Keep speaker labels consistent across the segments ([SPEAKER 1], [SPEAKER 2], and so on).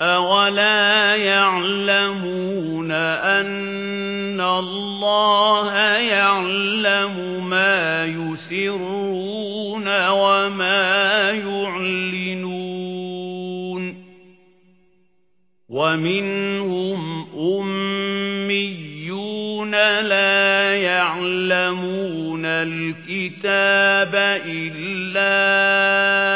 [SPEAKER 1] أَوَلَا يَعْلَمُونَ أَنَّ اللَّهَ يَعْلَمُ مَا يُسِرُّونَ وَمَا يُعْلِنُونَ وَمِنْهُمْ أُمِّيُّونَ لَا يَعْلَمُونَ الْكِتَابَ إِلَّا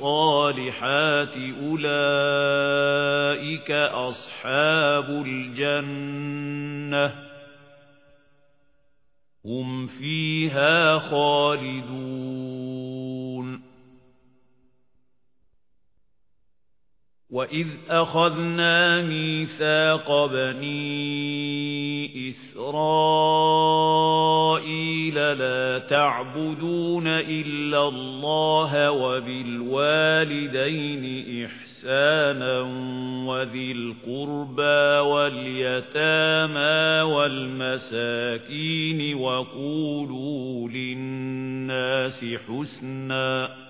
[SPEAKER 1] الصالحات أولئك أصحاب الجنة هم فيها خالدون. وإذ أخذنا ميثاق بني إسرائيل تعبدون إلا الله وبالوالدين إحسانا وذي القربى واليتامى والمساكين وقولوا للناس حسناً